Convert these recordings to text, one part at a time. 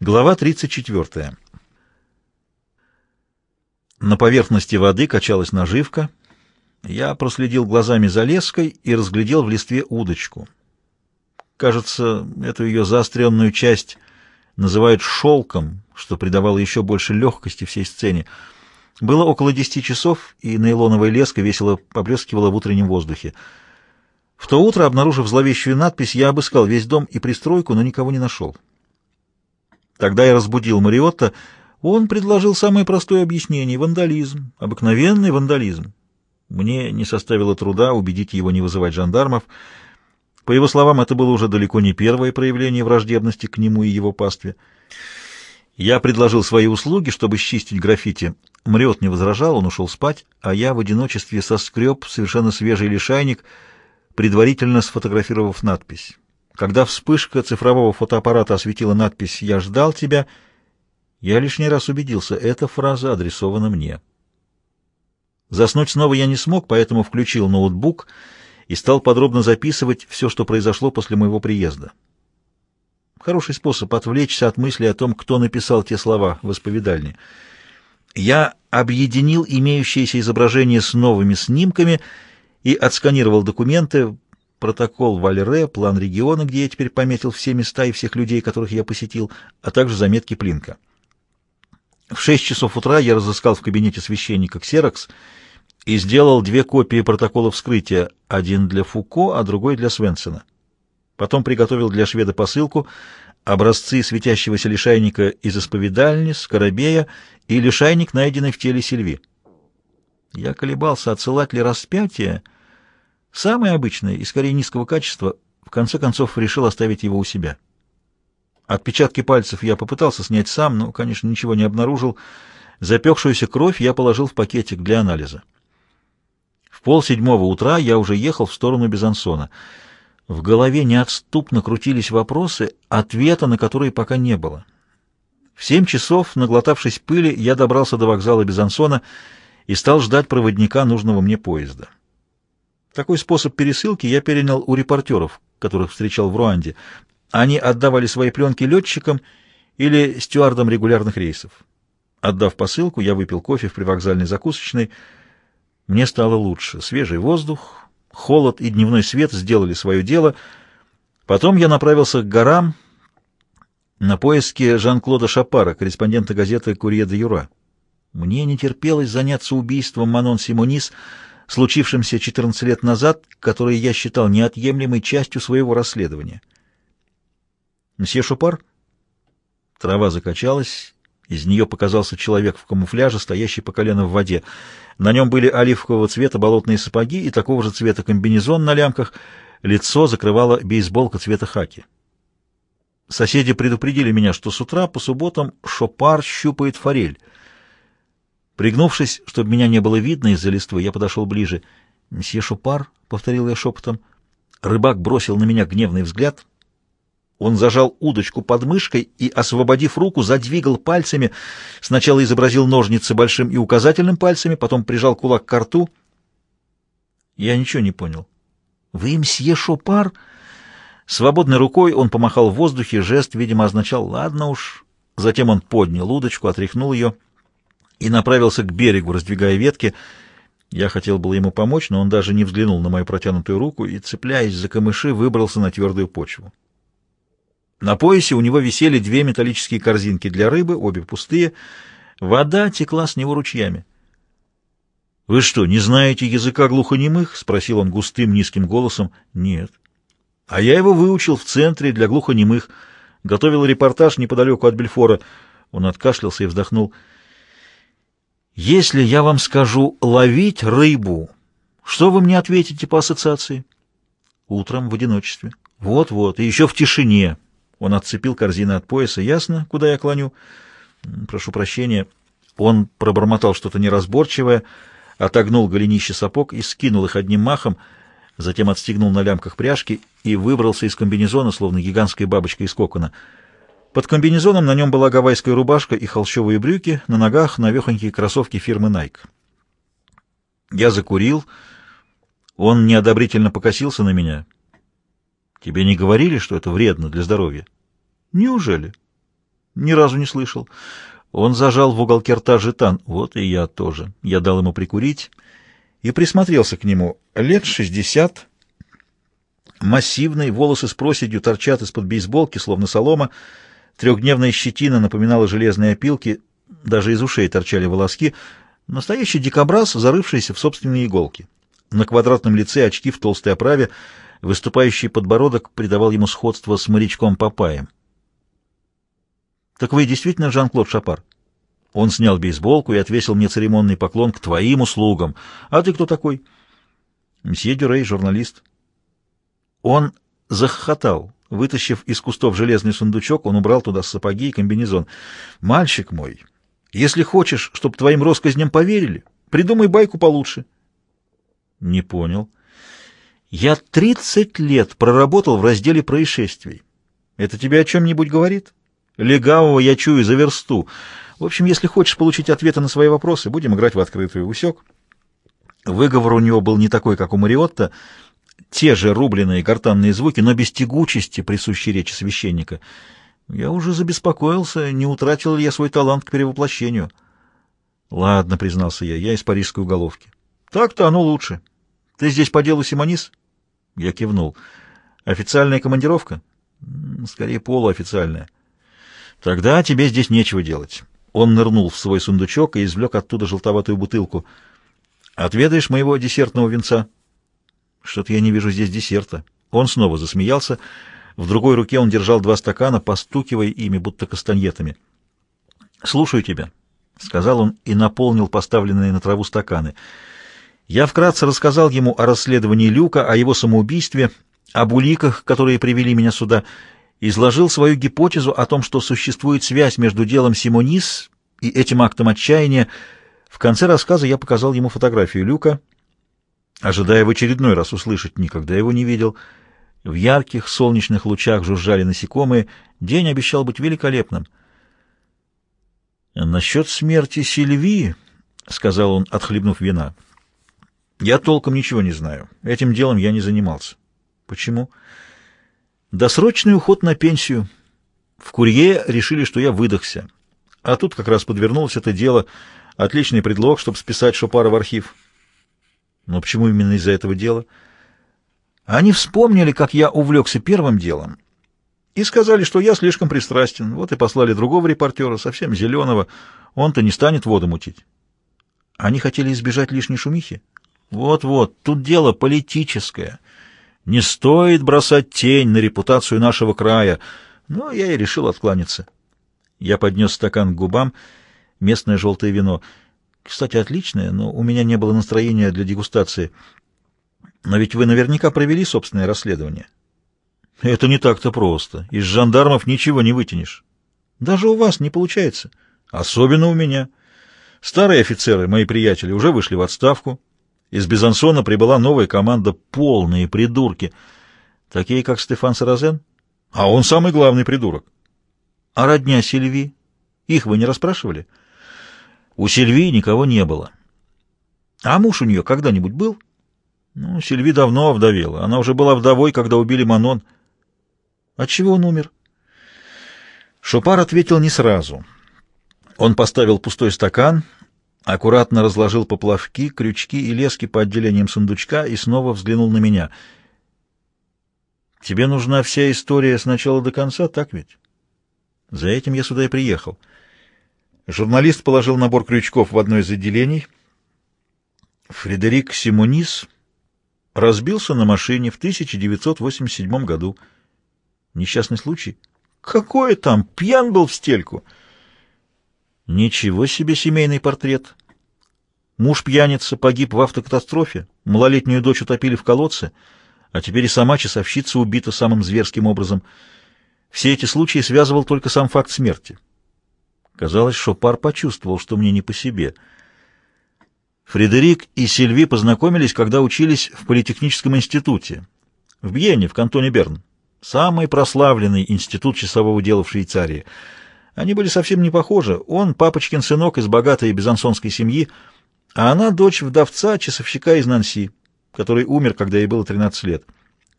Глава 34. На поверхности воды качалась наживка. Я проследил глазами за леской и разглядел в листве удочку. Кажется, эту ее заостренную часть называют шелком, что придавало еще больше легкости всей сцене. Было около десяти часов, и нейлоновая леска весело поблескивала в утреннем воздухе. В то утро, обнаружив зловещую надпись, я обыскал весь дом и пристройку, но никого не нашел. Тогда я разбудил Мариотта. Он предложил самое простое объяснение — вандализм, обыкновенный вандализм. Мне не составило труда убедить его не вызывать жандармов. По его словам, это было уже далеко не первое проявление враждебности к нему и его пастве. Я предложил свои услуги, чтобы счистить граффити. Мрет не возражал, он ушел спать, а я в одиночестве соскреб совершенно свежий лишайник, предварительно сфотографировав надпись. Когда вспышка цифрового фотоаппарата осветила надпись «Я ждал тебя», я лишний раз убедился, эта фраза адресована мне. Заснуть снова я не смог, поэтому включил ноутбук и стал подробно записывать все, что произошло после моего приезда. Хороший способ отвлечься от мысли о том, кто написал те слова в исповедальне. Я объединил имеющиеся изображения с новыми снимками и отсканировал документы, протокол Валере, план региона, где я теперь пометил все места и всех людей, которых я посетил, а также заметки Плинка. В шесть часов утра я разыскал в кабинете священника Ксерокс и сделал две копии протокола вскрытия, один для Фуко, а другой для Свенсена. Потом приготовил для шведа посылку, образцы светящегося лишайника из исповедальни, скоробея и лишайник, найденный в теле Сильви. Я колебался, отсылать ли распятие, Самое обычное и скорее низкого качества, в конце концов решил оставить его у себя. Отпечатки пальцев я попытался снять сам, но, конечно, ничего не обнаружил. Запекшуюся кровь я положил в пакетик для анализа. В полседьмого утра я уже ехал в сторону Безансона. В голове неотступно крутились вопросы, ответа на которые пока не было. В семь часов, наглотавшись пыли, я добрался до вокзала Безансона и стал ждать проводника нужного мне поезда. Такой способ пересылки я перенял у репортеров, которых встречал в Руанде. Они отдавали свои пленки летчикам или стюардам регулярных рейсов. Отдав посылку, я выпил кофе в привокзальной закусочной. Мне стало лучше. Свежий воздух, холод и дневной свет сделали свое дело. Потом я направился к горам на поиски Жан-Клода Шапара, корреспондента газеты «Курье де Юра». Мне не терпелось заняться убийством Манон Симонис — случившимся 14 лет назад, который я считал неотъемлемой частью своего расследования. «Мсье Шупар?» Трава закачалась, из нее показался человек в камуфляже, стоящий по колено в воде. На нем были оливкового цвета болотные сапоги и такого же цвета комбинезон на лямках, лицо закрывала бейсболка цвета хаки. Соседи предупредили меня, что с утра по субботам Шопар щупает форель — Пригнувшись, чтобы меня не было видно из-за листвы, я подошел ближе. «Мсье Шупар», — повторил я шепотом. Рыбак бросил на меня гневный взгляд. Он зажал удочку под мышкой и, освободив руку, задвигал пальцами. Сначала изобразил ножницы большим и указательным пальцами, потом прижал кулак к рту. Я ничего не понял. «Вы мсье Шупар?» Свободной рукой он помахал в воздухе, жест, видимо, означал «ладно уж». Затем он поднял удочку, отряхнул ее и направился к берегу, раздвигая ветки. Я хотел было ему помочь, но он даже не взглянул на мою протянутую руку и, цепляясь за камыши, выбрался на твердую почву. На поясе у него висели две металлические корзинки для рыбы, обе пустые. Вода текла с него ручьями. — Вы что, не знаете языка глухонемых? — спросил он густым низким голосом. — Нет. — А я его выучил в центре для глухонемых. Готовил репортаж неподалеку от Бельфора. Он откашлялся и вздохнул. — если я вам скажу «ловить рыбу», что вы мне ответите по ассоциации? Утром в одиночестве. Вот-вот, и еще в тишине. Он отцепил корзины от пояса. Ясно, куда я клоню? Прошу прощения. Он пробормотал что-то неразборчивое, отогнул голенище сапог и скинул их одним махом, затем отстегнул на лямках пряжки и выбрался из комбинезона, словно гигантская бабочка из кокона — под комбинезоном на нем была гавайская рубашка и холщовые брюки, на ногах навехонькие кроссовки фирмы Nike. Я закурил. Он неодобрительно покосился на меня. «Тебе не говорили, что это вредно для здоровья?» «Неужели?» Ни разу не слышал. Он зажал в уголке рта жетан. Вот и я тоже. Я дал ему прикурить и присмотрелся к нему. Лет шестьдесят, массивный, волосы с проседью торчат из-под бейсболки, словно солома, трехдневная щетина напоминала железные опилки, даже из ушей торчали волоски. Настоящий дикобраз, зарывшийся в собственные иголки. На квадратном лице очки в толстой оправе, выступающий подбородок придавал ему сходство с морячком Папаем. «Так вы действительно Жан-Клод Шапар?» Он снял бейсболку и отвесил мне церемонный поклон к твоим услугам. «А ты кто такой?» «Мсье Дюрей, журналист». Он захохотал. Вытащив из кустов железный сундучок, он убрал туда сапоги и комбинезон. «Мальчик мой, если хочешь, чтобы твоим россказням поверили, придумай байку получше». «Не понял». «Я тридцать лет проработал в разделе происшествий. Это тебе о чем-нибудь говорит?» Легавого я чую за версту. В общем, если хочешь получить ответы на свои вопросы, будем играть в открытую. Усек? Выговор у него был не такой, как у Мариотта. Те же рубленые гортанные звуки, но без тягучести, присущей речи священника. Я уже забеспокоился, не утратил ли я свой талант к перевоплощению. Ладно, признался я, я из парижской уголовки. Так-то оно лучше. Ты здесь по делу Симонис? Я кивнул. Официальная командировка? Скорее, полуофициальная. Тогда тебе здесь нечего делать. Он нырнул в свой сундучок и извлек оттуда желтоватую бутылку. Отведаешь моего десертного венца? Что-то я не вижу здесь десерта. Он снова засмеялся. В другой руке он держал два стакана, постукивая ими, будто кастаньетами. «Слушаю тебя», — сказал он и наполнил поставленные на траву стаканы. Я вкратце рассказал ему о расследовании Люка, о его самоубийстве, об уликах, которые привели меня сюда, изложил свою гипотезу о том, что существует связь между делом Симонис и этим актом отчаяния. В конце рассказа я показал ему фотографию Люка, ожидая в очередной раз услышать, никогда его не видел. В ярких солнечных лучах жужжали насекомые. День обещал быть великолепным. «Насчет смерти Сильвии», — сказал он, отхлебнув вина, — «я толком ничего не знаю. Этим делом я не занимался». «Почему?» Досрочный уход на пенсию. В Курье решили, что я выдохся. А тут как раз подвернулось это дело. Отличный предлог, чтобы списать Шопара в архив. Но почему именно из-за этого дела? Они вспомнили, как я увлекся первым делом, и сказали, что я слишком пристрастен. Вот и послали другого репортера, совсем зеленого. Он-то не станет воду мутить. Они хотели избежать лишней шумихи? Вот-вот, тут дело политическое. Не стоит бросать тень на репутацию нашего края. Но я и решил откланяться. Я поднес стакан к губам, местное желтое вино. Кстати, отличное, но у меня не было настроения для дегустации. Но ведь вы наверняка провели собственное расследование. Это не так-то просто. Из жандармов ничего не вытянешь. Даже у вас не получается. Особенно у меня. Старые офицеры, мои приятели, уже вышли в отставку. Из Безансона прибыла новая команда «Полные придурки». Такие, как Стефан Саразен? А он самый главный придурок. А родня Сильви? Их вы не расспрашивали? У Сильви никого не было. А муж у нее когда-нибудь был? Ну, Сильви давно овдовела. Она уже была вдовой, когда убили Манон. От чего он умер? Шопар ответил не сразу. Он поставил пустой стакан аккуратно разложил поплавки, крючки и лески по отделениям сундучка и снова взглянул на меня. «Тебе нужна вся история с начала до конца, так ведь?» «За этим я сюда и приехал». Журналист положил набор крючков в одно из отделений. Фредерик Симонис разбился на машине в 1987 году. Несчастный случай? Какое там? Пьян был в стельку. Ничего себе семейный портрет. Муж пьяница погиб в автокатастрофе, малолетнюю дочь утопили в колодце, а теперь и сама часовщица убита самым зверским образом. Все эти случаи связывал только сам факт смерти. Казалось, Шопар почувствовал, что мне не по себе. Фредерик и Сильви познакомились, когда учились в Политехническом институте, в Бьене, в кантоне Берн, самый прославленный институт часового дела в Швейцарии — они были совсем не похожи. Он папочкин сынок из богатой безансонской семьи, а она дочь вдовца, часовщика из Нанси, который умер, когда ей было 13 лет.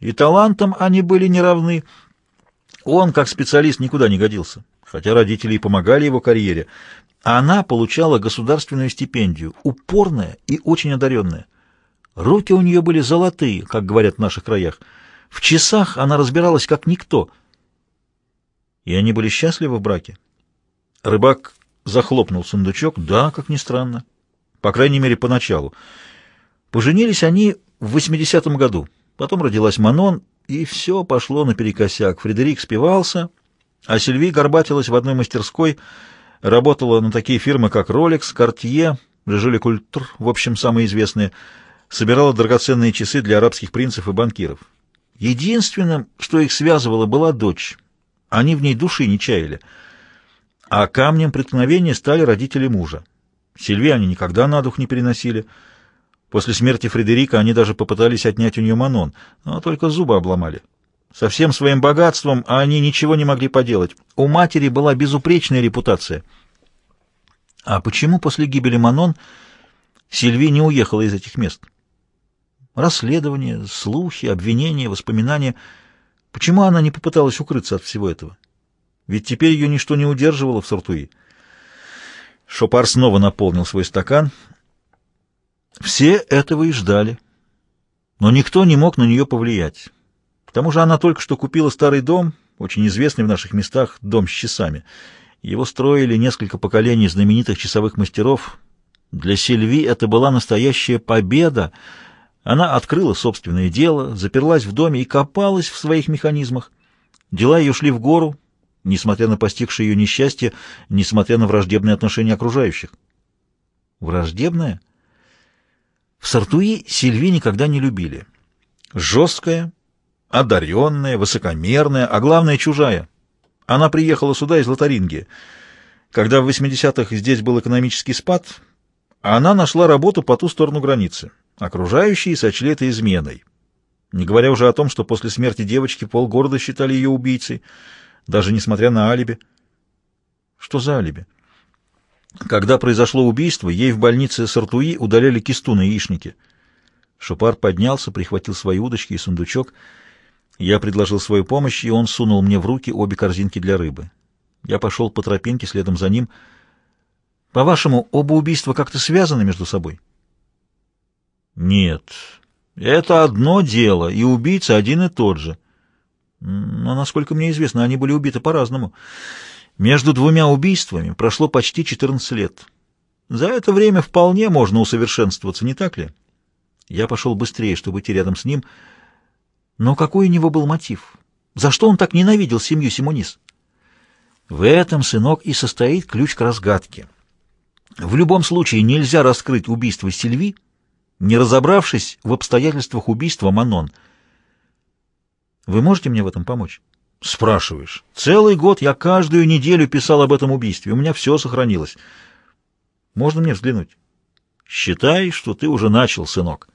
И талантом они были не равны. Он, как специалист, никуда не годился. Хотя родители и помогали его карьере, она получала государственную стипендию, упорная и очень одаренная. Руки у нее были золотые, как говорят в наших краях. В часах она разбиралась как никто. И они были счастливы в браке. Рыбак захлопнул сундучок. Да, как ни странно. По крайней мере, поначалу. Поженились они в 80-м году. Потом родилась Манон, и все пошло наперекосяк. Фредерик спивался, а Сильви горбатилась в одной мастерской, работала на такие фирмы, как Rolex, Cartier, Жили Культур, в общем, самые известные, собирала драгоценные часы для арабских принцев и банкиров. Единственным, что их связывало, была дочь. Они в ней души не чаяли. А камнем преткновения стали родители мужа. Сильви они никогда на дух не переносили. После смерти Фредерика они даже попытались отнять у нее Манон, но только зубы обломали. Со всем своим богатством они ничего не могли поделать. У матери была безупречная репутация. А почему после гибели Манон Сильви не уехала из этих мест? Расследования, слухи, обвинения, воспоминания. Почему она не попыталась укрыться от всего этого? Ведь теперь ее ничто не удерживало в Сартуи. Шопар снова наполнил свой стакан. Все этого и ждали. Но никто не мог на нее повлиять. К тому же она только что купила старый дом, очень известный в наших местах, дом с часами. Его строили несколько поколений знаменитых часовых мастеров. Для Сильви это была настоящая победа. Она открыла собственное дело, заперлась в доме и копалась в своих механизмах. Дела ее шли в гору, несмотря на постигшее ее несчастье, несмотря на враждебное отношение окружающих. Враждебное? В Сартуи Сильви никогда не любили. Жесткая, одаренная, высокомерная, а главное чужая. Она приехала сюда из Лотарингии. Когда в 80-х здесь был экономический спад, она нашла работу по ту сторону границы. Окружающие сочли это изменой. Не говоря уже о том, что после смерти девочки полгорода считали ее убийцей — даже несмотря на алиби. Что за алиби? Когда произошло убийство, ей в больнице Сартуи удаляли кисту на яичнике. Шупар поднялся, прихватил свои удочки и сундучок. Я предложил свою помощь, и он сунул мне в руки обе корзинки для рыбы. Я пошел по тропинке следом за ним. По-вашему, оба убийства как-то связаны между собой? Нет, это одно дело, и убийца один и тот же. Но, насколько мне известно, они были убиты по-разному. Между двумя убийствами прошло почти 14 лет. За это время вполне можно усовершенствоваться, не так ли? Я пошел быстрее, чтобы идти рядом с ним. Но какой у него был мотив? За что он так ненавидел семью Симонис? В этом, сынок, и состоит ключ к разгадке. В любом случае нельзя раскрыть убийство Сильви, не разобравшись в обстоятельствах убийства Манон — вы можете мне в этом помочь? Спрашиваешь. Целый год я каждую неделю писал об этом убийстве. У меня все сохранилось. Можно мне взглянуть? Считай, что ты уже начал, сынок.